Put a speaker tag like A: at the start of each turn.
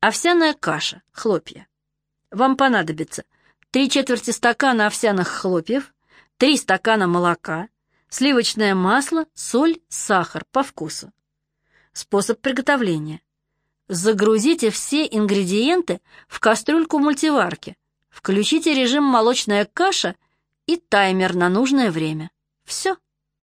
A: Овсяная каша, хлопья. Вам понадобится три четверти стакана овсяных хлопьев, три стакана молока, сливочное масло, соль, сахар по вкусу. Способ приготовления. Загрузите все ингредиенты в кастрюльку мультиварки. Включите режим молочная каша и таймер на нужное время. Все.